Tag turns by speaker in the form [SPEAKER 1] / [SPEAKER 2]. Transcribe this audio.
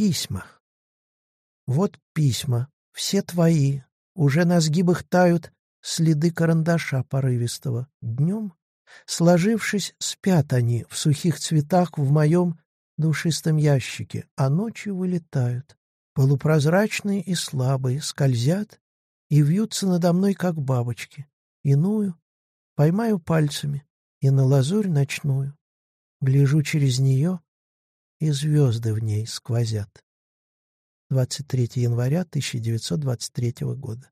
[SPEAKER 1] Письма. Вот письма, все твои, уже на сгибах тают следы карандаша порывистого. Днем, сложившись, спят они в сухих цветах в моем душистом ящике, а ночью вылетают. Полупрозрачные и слабые скользят и вьются надо мной, как бабочки. Иную поймаю пальцами и на лазурь ночную. Гляжу через нее, и звезды в ней сквозят. 23 января 1923 года.